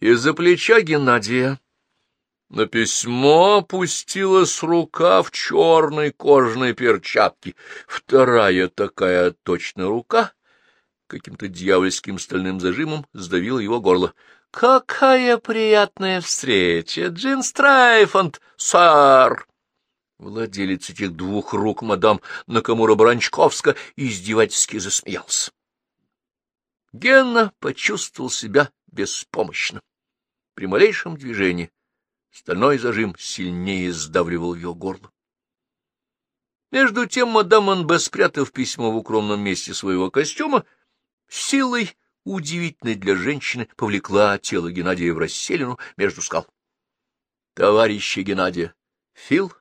Из-за плеча Геннадия на письмо опустилась рука в черной кожаной перчатке. Вторая такая точно рука каким-то дьявольским стальным зажимом сдавила его горло. — Какая приятная встреча, Джин Страйфонд, сэр! Владелец этих двух рук, мадам Накамура-Бранчковска, издевательски засмеялся. Генна почувствовал себя беспомощно. При малейшем движении стальной зажим сильнее сдавливал его горло. Между тем мадам Анбе, спрятав письмо в укромном месте своего костюма, силой, удивительной для женщины, повлекла тело Геннадия в расселину между скал. Товарищи Геннадия, Фил,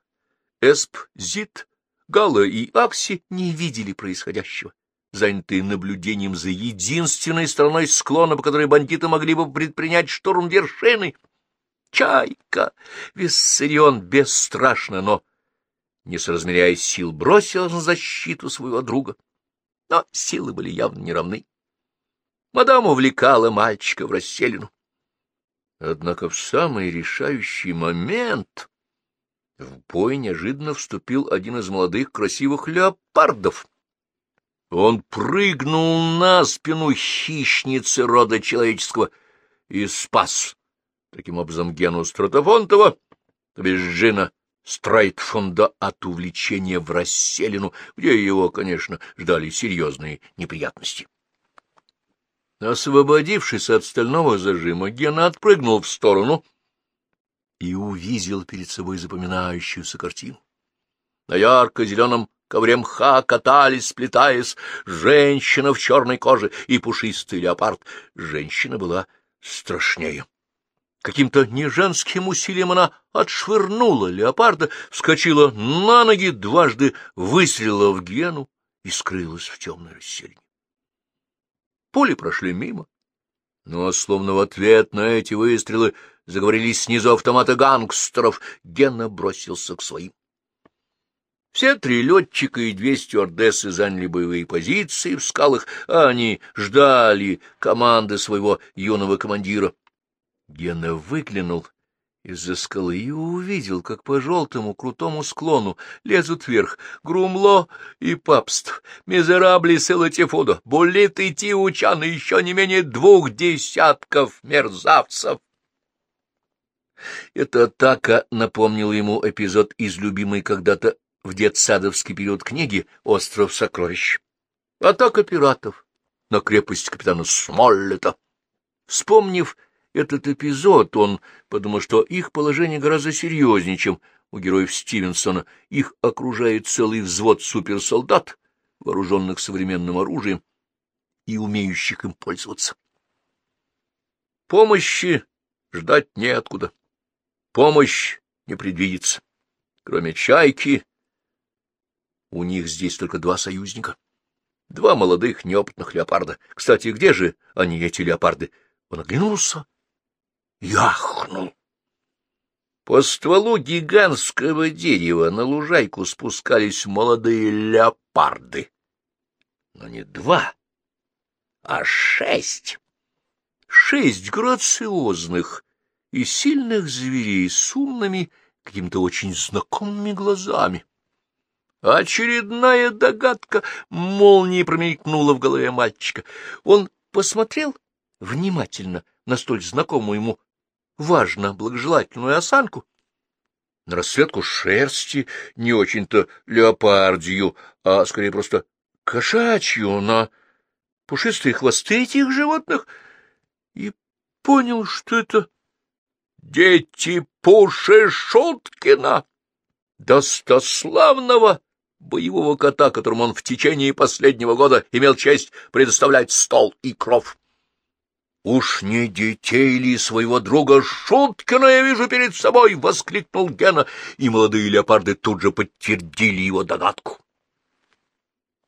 Эсп, Зит, Гала и Акси не видели происходящего, занятые наблюдением за единственной стороной склона, по которой бандиты могли бы предпринять штурм вершины. Чайка! Виссарион бесстрашно, но, не соразмеряя сил, бросилась на защиту своего друга. Но силы были явно неравны. Мадам увлекала мальчика в расселину. Однако в самый решающий момент в бой неожиданно вступил один из молодых красивых леопардов. Он прыгнул на спину хищницы рода человеческого и спас таким образом Гену Стратофонтова, то бишь Джина Страйтфонда от увлечения в расселину, где его, конечно, ждали серьезные неприятности. Освободившись от стального зажима, Гена отпрыгнул в сторону — и увидел перед собой запоминающуюся картину. На ярко-зеленом ковре мха катались, сплетаясь, женщина в черной коже и пушистый леопард. Женщина была страшнее. Каким-то неженским усилием она отшвырнула леопарда, вскочила на ноги, дважды выстрелила в Гену и скрылась в темной расселине. Пули прошли мимо, но, словно в ответ на эти выстрелы, заговорили снизу автомата гангстеров, Гена бросился к своим. Все три летчика и две стюардессы заняли боевые позиции в скалах, а они ждали команды своего юного командира. Гена выглянул из-за скалы и увидел, как по желтому крутому склону лезут вверх Грумло и Папст, Мизерабли Селатифуда, Буллит и Тиучан и еще не менее двух десятков мерзавцев. Эта атака напомнила ему эпизод из любимой когда-то в детсадовский период книги «Остров сокровищ». Атака пиратов на крепость капитана Смоллета. Вспомнив этот эпизод, он подумал, что их положение гораздо серьезнее, чем у героев Стивенсона. Их окружает целый взвод суперсолдат, вооруженных современным оружием и умеющих им пользоваться. Помощи ждать неоткуда. Помощь не предвидится. Кроме чайки, у них здесь только два союзника. Два молодых неопытных леопарда. Кстати, где же они, эти леопарды? Он оглянулся яхнул. По стволу гигантского дерева на лужайку спускались молодые леопарды. Но не два, а шесть. Шесть грациозных, и сильных зверей с умными, какими-то очень знакомыми глазами. Очередная догадка молнией промелькнула в голове мальчика. Он посмотрел внимательно на столь знакомую ему важно благожелательную осанку, на расцветку шерсти, не очень-то леопардию, а скорее просто кошачью, на пушистые хвосты этих животных, и понял, что это дети Пуши Шуткина, достославного боевого кота, которому он в течение последнего года имел честь предоставлять стол и кров. «Уж не детей ли своего друга Шуткина я вижу перед собой!» — воскликнул Гена, и молодые леопарды тут же подтвердили его догадку.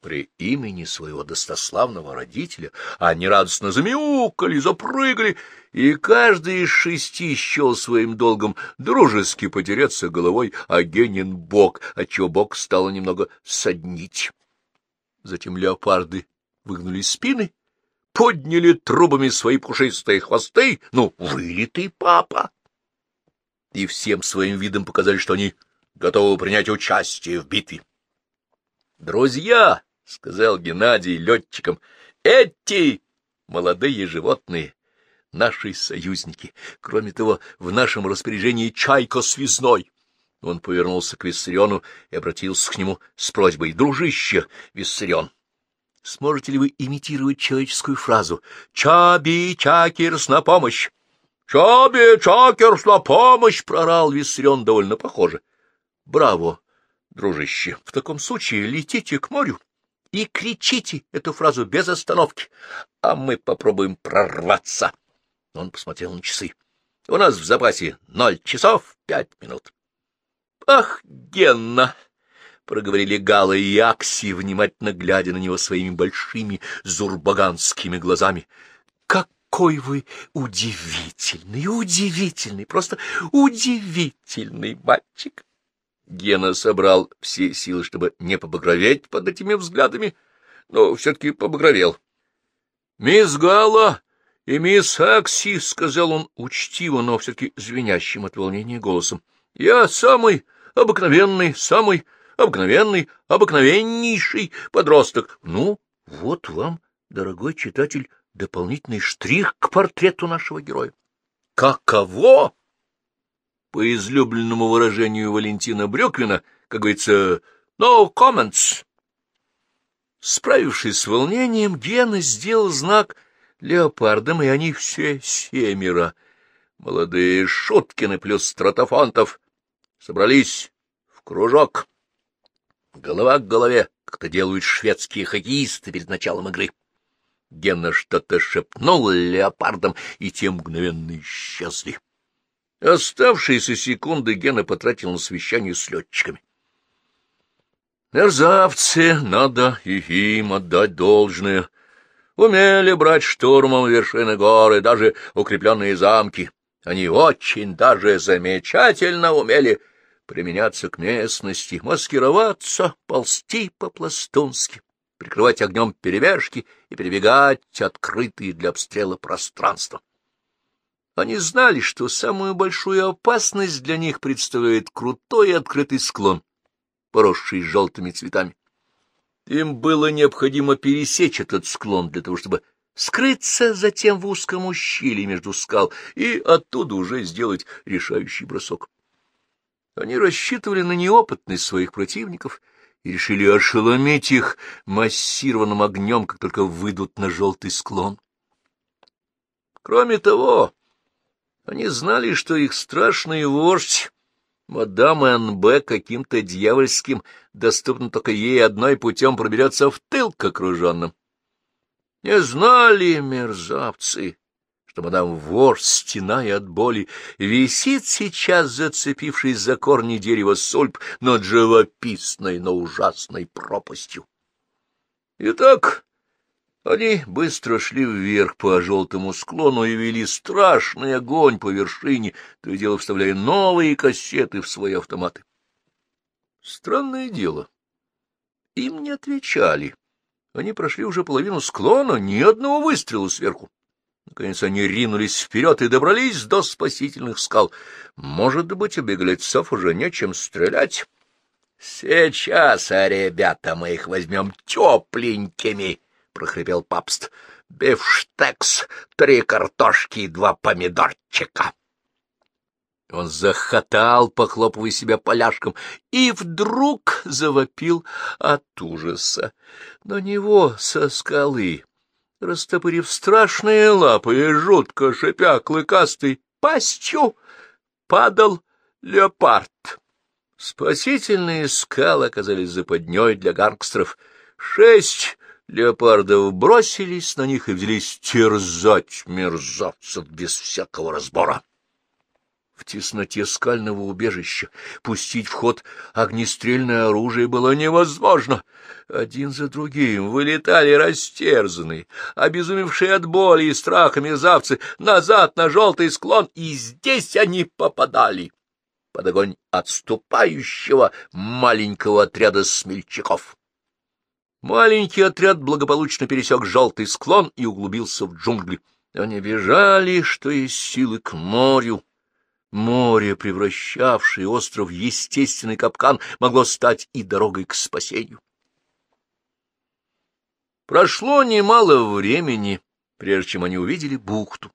При имени своего достославного родителя они радостно замяукали, запрыгали, и каждый из шести счел своим долгом дружески потереться головой о Генин бок, отчего бок стало немного соднить. Затем леопарды выгнули спины, подняли трубами свои пушистые хвосты, ну, вылитый папа. И всем своим видом показали, что они готовы принять участие в битве. «Друзья!» — сказал Геннадий летчикам. «Эти молодые животные — наши союзники. Кроме того, в нашем распоряжении чайка связной». Он повернулся к Виссариону и обратился к нему с просьбой. «Дружище, Виссарион, сможете ли вы имитировать человеческую фразу «Чаби, Чакерс, на помощь»?» «Чаби, Чакерс, на помощь!» — прорал Виссарион довольно похоже. «Браво, дружище! В таком случае летите к морю и кричите эту фразу без остановки, а мы попробуем прорваться!» Он посмотрел на часы. «У нас в запасе ноль часов пять минут». «Ах, Генна!» — проговорили Гала и Акси, внимательно глядя на него своими большими зурбаганскими глазами. «Какой вы удивительный, удивительный, просто удивительный мальчик!» Гена собрал все силы, чтобы не побагроветь под этими взглядами, но все-таки побагровел. — Мисс Гала и мисс Акси, — сказал он учтиво, но все-таки звенящим от волнения голосом, — я самый обыкновенный, самый обыкновенный, обыкновеннейший подросток. Ну, вот вам, дорогой читатель, дополнительный штрих к портрету нашего героя. Каково? По излюбленному выражению Валентина Брюквина, как говорится, no comments. Справившись с волнением, Гена сделал знак леопардам, и они все семеро, молодые Шуткины плюс Стратофонтов, собрались в кружок, голова к голове, как это делают шведские хоккеисты перед началом игры. Гена что-то шепнул леопардам, и те мгновенно исчезли. Оставшиеся секунды Гена потратил на совещание с летчиками. Мерзавцы, надо и им отдать должное. Умели брать штурмом вершины горы, даже укрепленные замки. Они очень даже замечательно умели применяться к местности, маскироваться, ползти по-пластунски, прикрывать огнем перебежки и перебегать открытые для обстрела пространства. Они знали, что самую большую опасность для них представляет крутой открытый склон, поросший желтыми цветами. Им было необходимо пересечь этот склон для того, чтобы скрыться затем в узком ущелье между скал и оттуда уже сделать решающий бросок. Они рассчитывали на неопытность своих противников и решили ошеломить их массированным огнем, как только выйдут на желтый склон. Кроме того, они знали, что их страшный вождь, мадам Н.Б., каким-то дьявольским, доступно только ей одной путем проберется в тыл к окруженным. Не знали мерзавцы, что мадам вор, стеная от боли, висит сейчас, зацепившись за корни дерева сульп над живописной, но ужасной пропастью. Итак, они быстро шли вверх по желтому склону и вели страшный огонь по вершине, то и дело вставляя новые кассеты в свои автоматы. Странное дело. Им не отвечали. Они прошли уже половину склона, ни одного выстрела сверху. Наконец они ринулись вперед и добрались до спасительных скал. Может быть, у беглецов уже нечем стрелять. — Сейчас, ребята, мы их возьмем тепленькими, — прохрипел папст. — Бифштекс, три картошки и два помидорчика. Он захотал, похлопывая себя поляшком, и вдруг завопил от ужаса. На него со скалы, растопырив страшные лапы и жутко шипя клыкастой пастью, падал леопард. Спасительные скалы оказались западней для гангстеров. Шесть леопардов бросились на них и взялись терзать мерзавцев без всякого разбора в тесноте скального убежища. Пустить в ход огнестрельное оружие было невозможно. Один за другим вылетали растерзанные, обезумевшие от боли и страха мерзавцы назад на желтый склон, и здесь они попадали под огонь отступающего маленького отряда смельчаков. Маленький отряд благополучно пересек желтый склон и углубился в джунгли. Они бежали, что есть силы, к морю. Море, превращавшее остров в естественный капкан, могло стать и дорогой к спасению. Прошло немало времени, прежде чем они увидели бухту.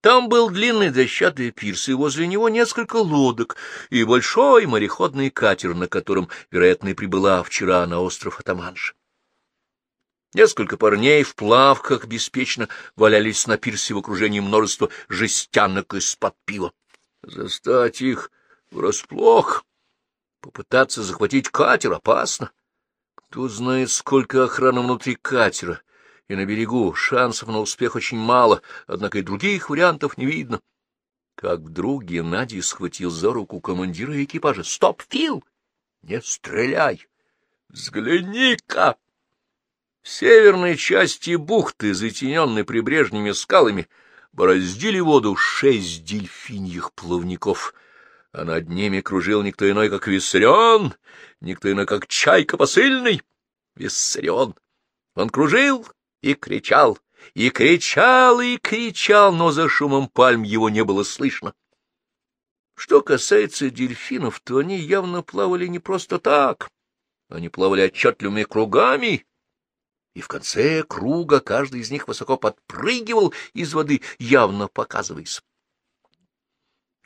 Там был длинный дощатый пирс, и возле него несколько лодок и большой мореходный катер, на котором, вероятно, и прибыла вчера на остров Атаманш. Несколько парней в плавках беспечно валялись на пирсе в окружении множества жестянок из-под пива. Застать их врасплох, попытаться захватить катер опасно. Кто знает, сколько охраны внутри катера, и на берегу шансов на успех очень мало, однако и других вариантов не видно. Как вдруг Геннадий схватил за руку командира экипажа. — Стоп, Фил! Не стреляй! Взгляни-ка! В северной части бухты, затененной прибрежными скалами, бороздили воду шесть дельфиньих плавников — а над ними кружил никто иной, как Виссарион, никто иной, как Чайка посыльный. Виссарион. Он кружил и кричал, и кричал, и кричал, но за шумом пальм его не было слышно. Что касается дельфинов, то они явно плавали не просто так. Они плавали отчетливыми кругами, и в конце круга каждый из них высоко подпрыгивал из воды, явно показываясь.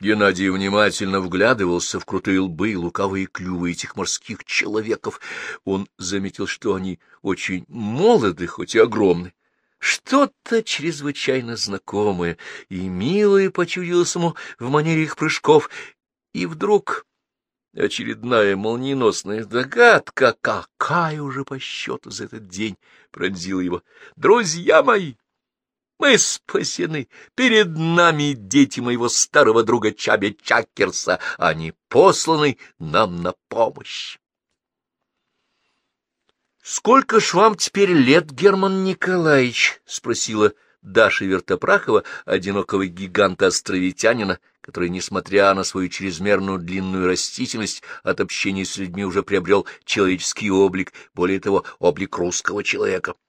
Геннадий внимательно вглядывался в крутые лбы и лукавые клювы этих морских человеков. Он заметил, что они очень молоды, хоть и огромны. Что-то чрезвычайно знакомое и милое почудилось ему в манере их прыжков. И вдруг очередная молниеносная догадка, какая уже по счету за этот день, пронзила его. «Друзья мои!» Мы спасены. Перед нами дети моего старого друга Чаби Чакерса. Они посланы нам на помощь. — Сколько ж вам теперь лет, Герман Николаевич? — спросила Даша Вертопрахова, одинокого гиганта-островитянина, который, несмотря на свою чрезмерную длинную растительность, от общения с людьми уже приобрел человеческий облик, более того, облик русского человека. —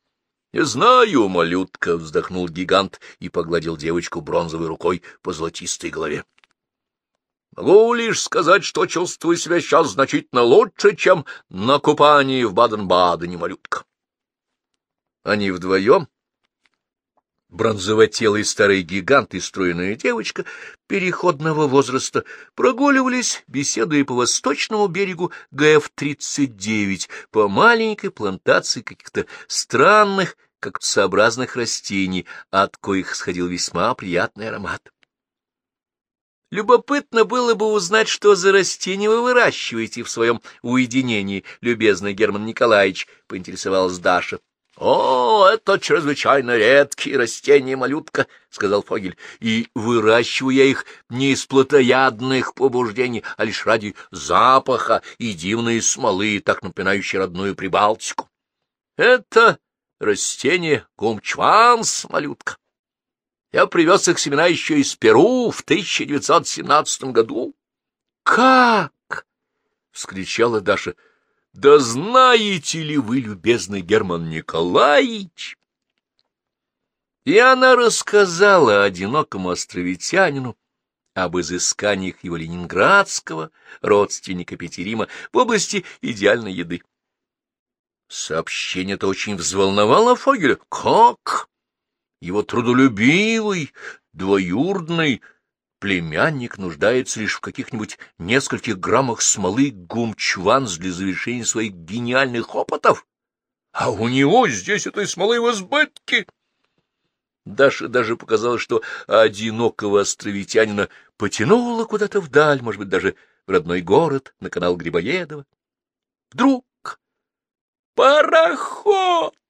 Не знаю, малютка, — вздохнул гигант и погладил девочку бронзовой рукой по золотистой голове. — Могу лишь сказать, что чувствую себя сейчас значительно лучше, чем на купании в Баден-Бадене, малютка. Они вдвоем, бронзовотелый старый гигант и стройная девочка переходного возраста, прогуливались, беседуя по восточному берегу ГФ-39, по маленькой плантации каких-то странных кактусообразных растений, от коих сходил весьма приятный аромат. Любопытно было бы узнать, что за растения вы выращиваете в своем уединении, любезный Герман Николаевич, — поинтересовалась Даша. — О, это чрезвычайно редкие растения, малютка, — сказал Фогель, — и выращиваю я их не из плотоядных побуждений, а лишь ради запаха и дивной смолы, так напоминающей родную Прибалтику. Это растение гумчванс, малютка. Я привез их семена еще из Перу в 1917 году. — Как? — вскричала Даша. — Да знаете ли вы, любезный Герман Николаевич? И она рассказала одинокому островитянину об изысканиях его ленинградского родственника Петерима в области идеальной еды. Сообщение-то очень взволновало Фогеля. Как? Его трудолюбивый, двоюродный племянник нуждается лишь в каких-нибудь нескольких граммах смолы гумчванс для завершения своих гениальных опытов? А у него здесь этой смолы в избытке. Даше даже показалось, что одинокого островитянина потянуло куда-то вдаль, может быть, даже в родной город, на канал Грибоедова. Вдруг «Пароход!» —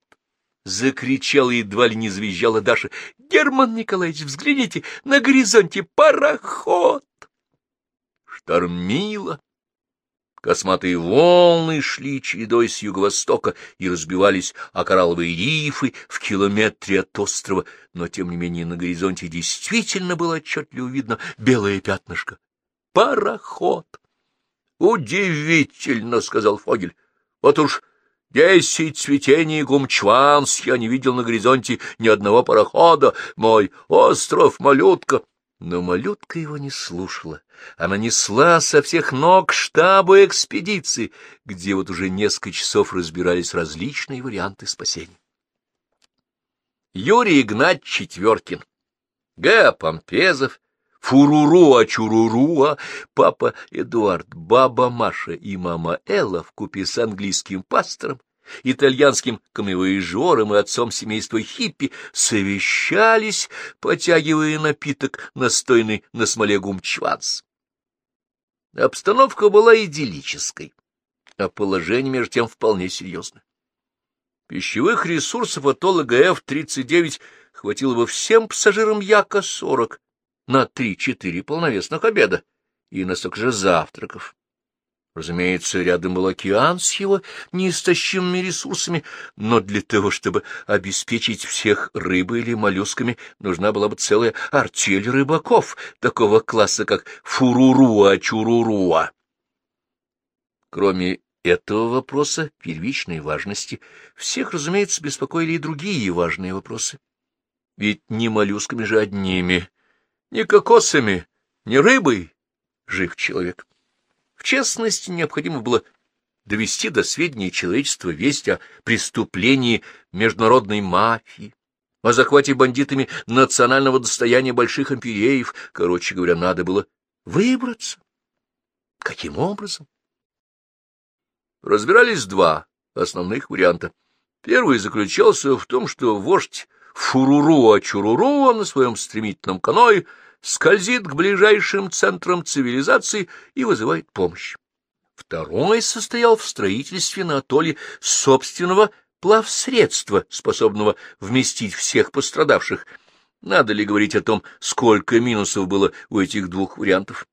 закричала едва ли не завизжала Даша. «Герман Николаевич, взгляните, на горизонте пароход!» Штормило. Косматые волны шли чередой с юго-востока и разбивались о коралловые рифы в километре от острова, но, тем не менее, на горизонте действительно было отчетливо видно белое пятнышко. Пароход! — Удивительно, — сказал Фогель. — Вот уж Десять цветений гумчванс я не видел на горизонте ни одного парохода. Мой остров, малютка. Но малютка его не слушала. Она несла со всех ног штабу экспедиции, где вот уже несколько часов разбирались различные варианты спасения. Юрий Игнат Четверкин, Г. Помпезов, Фуруруа-чуруруа, папа Эдуард, баба Маша и мама Элла купе с английским пастором, итальянским камевоежором и отцом семейства хиппи совещались, потягивая напиток, настойный на смоле гумчванс. Обстановка была идиллической, а положение, между тем, вполне серьезное. Пищевых ресурсов от ОЛГФ-39 хватило бы всем пассажирам Яка-40 на три-четыре полновесных обеда и на столько же завтраков. Разумеется, рядом был океан с его неистощимыми ресурсами, но для того, чтобы обеспечить всех рыбой или моллюсками, нужна была бы целая артель рыбаков, такого класса, как фуруруа-чуруруа. Кроме этого вопроса первичной важности, всех, разумеется, беспокоили и другие важные вопросы. Ведь не моллюсками же одними, ни кокосами, ни рыбой жив человек. В частности, необходимо было довести до сведения человечества весть о преступлении международной мафии, о захвате бандитами национального достояния больших империев. Короче говоря, надо было выбраться. Каким образом? Разбирались два основных варианта. Первый заключался в том, что вождь Фуруруа-Чуруруа на своем стремительном каное скользит к ближайшим центрам цивилизации и вызывает помощь. Второй состоял в строительстве на атолле собственного плавсредства, способного вместить всех пострадавших. Надо ли говорить о том, сколько минусов было у этих двух вариантов?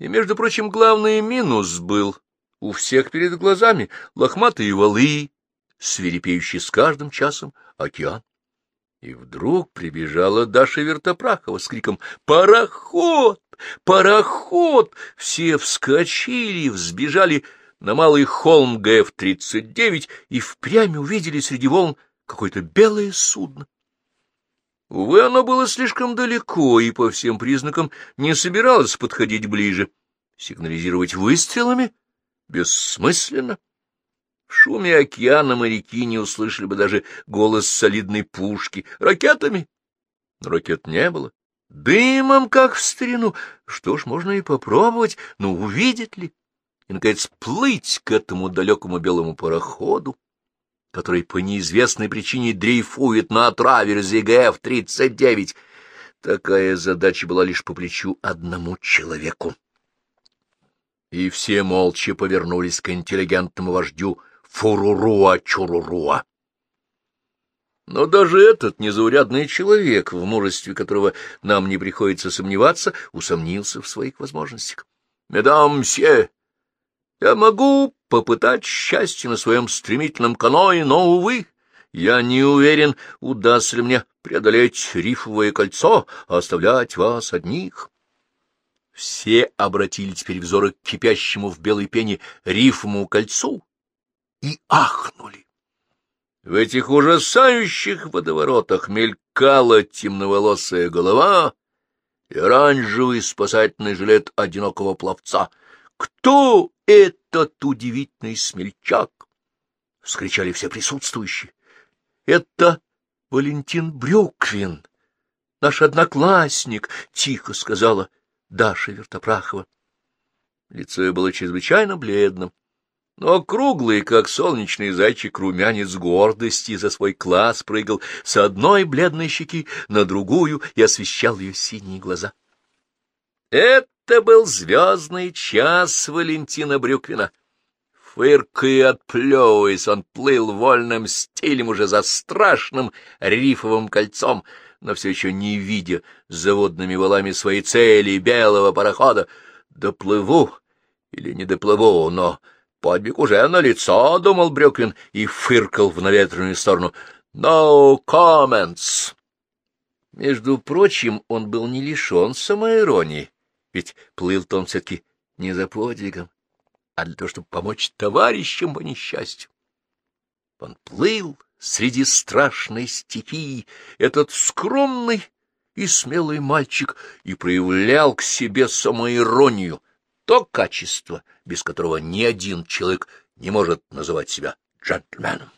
И, между прочим, главный минус был у всех перед глазами лохматые валы, свирепеющий с каждым часом океан. И вдруг прибежала Даша Вертопрахова с криком «Пароход! Пароход!» Все вскочили, взбежали на малый холм ГФ-39 и впрямь увидели среди волн какое-то белое судно. Увы, оно было слишком далеко и по всем признакам не собиралось подходить ближе. Сигнализировать выстрелами бессмысленно. В шуме океана моряки не услышали бы даже голос солидной пушки. Ракетами? Но ракет не было. Дымом, как в старину. Что ж, можно и попробовать, но увидит ли? И, наконец, плыть к этому далекому белому пароходу, который по неизвестной причине дрейфует на траверзе ГФ-39. Такая задача была лишь по плечу одному человеку. И все молча повернулись к интеллигентному вождю Фуруруа-Чуруруа. Но даже этот незаурядный человек, в мужестве которого нам не приходится сомневаться, усомнился в своих возможностях. — Медам все, я могу попытать счастье на своем стремительном каное, но, увы, я не уверен, удастся ли мне преодолеть рифовое кольцо, а оставлять вас одних. Все обратили теперь взоры к кипящему в белой пене рифовому кольцу, и ахнули. В этих ужасающих водоворотах мелькала темноволосая голова и оранжевый спасательный жилет одинокого пловца. «Кто этот удивительный смельчак?» — вскричали все присутствующие. «Это Валентин Брюквин, наш одноклассник», — тихо сказала Даша Вертопрахова. Лицо ее было чрезвычайно бледным но круглый, как солнечный зайчик, румянец гордости за свой класс прыгал с одной бледной щеки на другую и освещал ее синие глаза. Это был звездный час Валентина Брюквина. Фыркая и отплевываясь, он плыл вольным стилем уже за страшным рифовым кольцом, но все еще не видя заводными валами своей цели белого парохода. Доплыву или не доплыву, но Подвиг уже на лицо, думал Брюквин и фыркал в наветренную сторону. No comments. Между прочим, он был не лишен самоиронии, ведь плыл-то он все-таки не за подвигом, а для того, чтобы помочь товарищам по несчастью. Он плыл среди страшной стихии, этот скромный и смелый мальчик, и проявлял к себе самоиронию, то качество, без которого ни один человек не может называть себя джентльменом.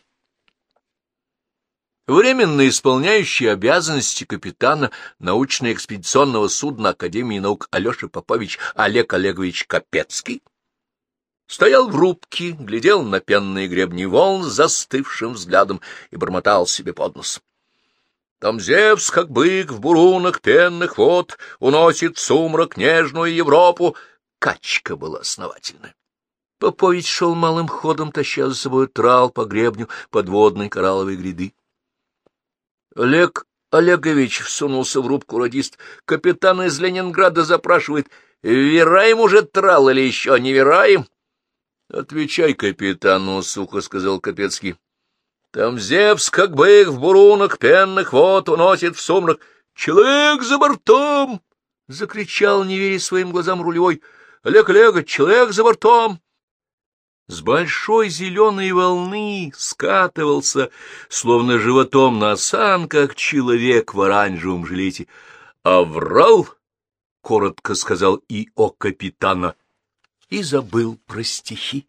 Временно исполняющий обязанности капитана научно-экспедиционного судна Академии наук Алеша Попович Олег Олегович Капецкий стоял в рубке, глядел на пенные гребни волн застывшим взглядом и бормотал себе под нос. Там Зевс, как бык в бурунах пенных вод, уносит сумрак нежную Европу. Качка была основательная. Попович шел малым ходом, таща за собой трал по гребню подводной коралловой гряды. Олег Олегович всунулся в рубку радист. Капитан из Ленинграда запрашивает, вераем уже трал или еще не вераем? — Отвечай капитану, — сухо сказал Капецкий. — Там Зевс, как бы их в бурунах пенных вод, уносит в сумрак. — Человек за бортом! — закричал, не веря своим глазам рулевой. — Олег Олегович, человек за бортом! С большой зеленой волны скатывался, словно животом на осанках, человек в оранжевом жилете. «Аврал!» — коротко сказал и о капитана, и забыл про стихи.